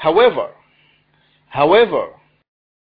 However, however.